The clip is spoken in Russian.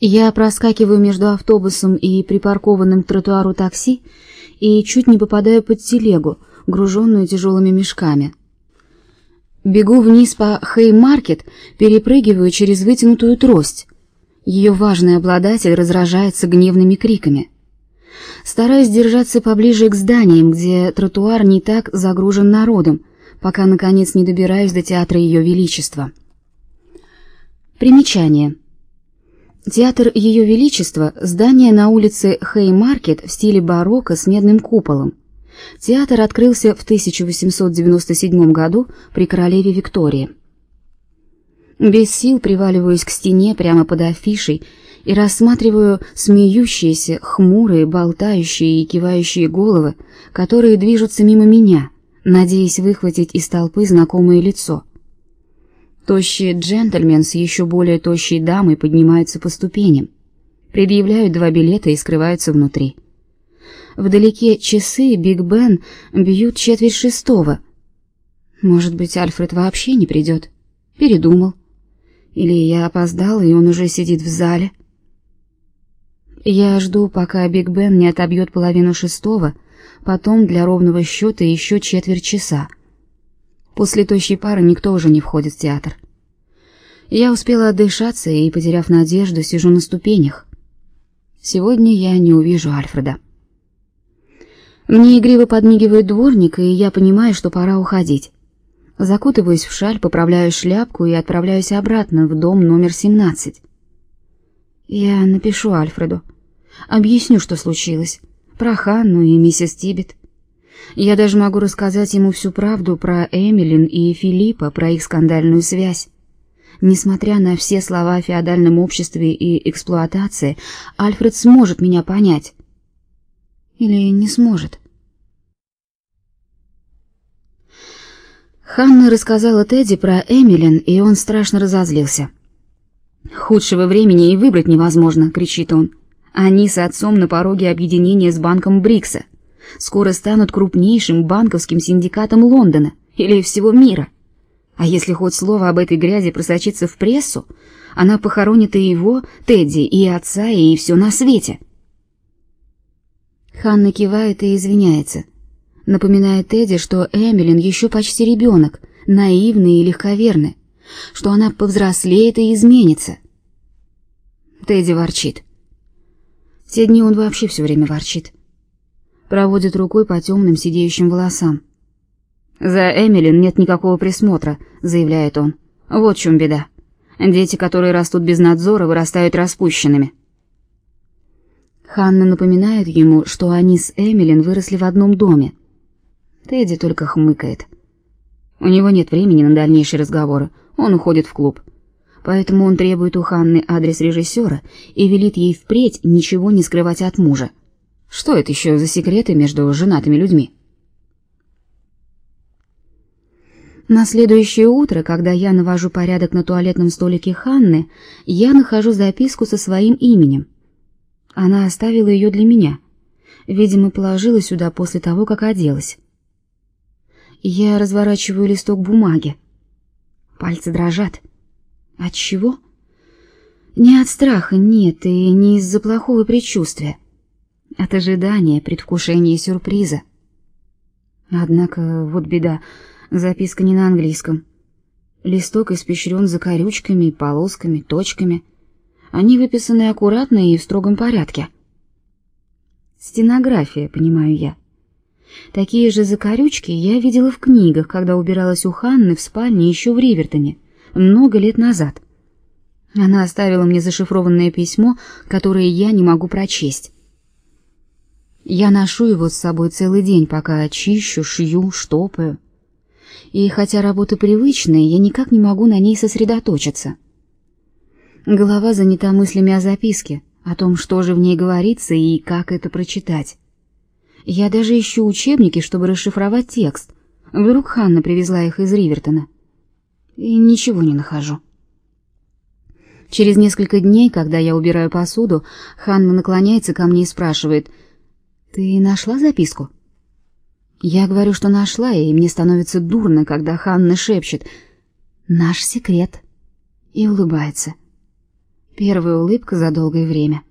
Я проскакиваю между автобусом и припаркованным к тротуару такси и чуть не попадаю под телегу, груженную тяжелыми мешками. Бегу вниз по Хей-маркет, перепрыгиваю через вытянутую трость. Ее важный обладатель разражается гневными криками. Стараюсь держаться поближе к зданиям, где тротуар не так загружен народом, пока наконец не добираюсь до театра Ее Величества. Примечание. Театр Ее Величества – здание на улице Хей-маркет в стиле барокко с медным куполом. Театр открылся в 1897 году при королеве Виктории. Без сил приваливаюсь к стене прямо под афишей и рассматриваю смеющиеся, хмурые, болтающие и кивающие головы, которые движутся мимо меня, надеясь выхватить из толпы знакомое лицо. Тощий джентльмен с еще более тощей дамой поднимаются по ступеням, предъявляют два билета и скрываются внутри. Вдалеке часы Биг Бен бьют четверть шестого. Может быть, Альфред вообще не придет? Передумал. Или я опоздал, и он уже сидит в зале. Я жду, пока Биг Бен не отобьет половину шестого, потом для ровного счета еще четверть часа. После тощей пары никто уже не входит в театр. Я успела отдышаться и, потеряв надежду, сижу на ступенях. Сегодня я не увижу Альфреда. Мне игриво подмигивает дворник, и я понимаю, что пора уходить. Закутываюсь в шаль, поправляю шляпку и отправляюсь обратно в дом номер 17. Я напишу Альфреду. Объясню, что случилось. Про Ханну и миссис Тибет. Я даже могу рассказать ему всю правду про Эмилин и Филиппа, про их скандальную связь. Несмотря на все слова о феодальном обществе и эксплуатации, Альфред сможет меня понять. Или не сможет. Ханна рассказала Тедди про Эмилин, и он страшно разозлился. «Худшего времени и выбрать невозможно», — кричит он. «Они с отцом на пороге объединения с банком Брикса. Скоро станут крупнейшим банковским синдикатом Лондона или всего мира. А если хоть слово об этой грязи просочится в прессу, она похоронит и его, Тедди, и отца, и все на свете». Ханна кивает и извиняется. Напоминает Тедди, что Эмилин еще почти ребенок, наивный и легковерный, что она повзрослеет и изменится. Тедди ворчит. В дни он вообще все время ворчит. Проводит рукой по темным сидеющим волосам. «За Эмилин нет никакого присмотра», — заявляет он. «Вот в чем беда. Дети, которые растут без надзора, вырастают распущенными». Ханна напоминает ему, что они с Эмилин выросли в одном доме. Тедди только хмыкает. У него нет времени на дальнейшие разговоры, он уходит в клуб. Поэтому он требует у Ханны адрес режиссера и велит ей впредь ничего не скрывать от мужа. Что это еще за секреты между женатыми людьми? На следующее утро, когда я навожу порядок на туалетном столике Ханны, я нахожу записку со своим именем — она оставила ее для меня. Видимо, положила сюда после того, как оделась. Я разворачиваю листок бумаги. Пальцы дрожат. От чего? Не от страха, нет, и не из-за плохого предчувствия. От ожидания, предвкушения сюрприза. Однако вот беда, записка не на английском. Листок испещрен закорючками, полосками, точками — они выписаны аккуратно и в строгом порядке. Стенография, понимаю я. Такие же закорючки я видела в книгах, когда убиралась у Ханны в спальне еще в Ривертоне, много лет назад. Она оставила мне зашифрованное письмо, которое я не могу прочесть. Я ношу его с собой целый день, пока чищу, шью, штопаю. И хотя работа привычная, я никак не могу на ней сосредоточиться. Голова занята мыслями о записке, о том, что же в ней говорится и как это прочитать. Я даже ищу учебники, чтобы расшифровать текст. Вдруг Ханна привезла их из Ривертона. И ничего не нахожу. Через несколько дней, когда я убираю посуду, Ханна наклоняется ко мне и спрашивает: "Ты нашла записку?" Я говорю, что нашла, и мне становится дурно, когда Ханна шепчет: "Наш секрет" и улыбается. Первая улыбка за долгое время.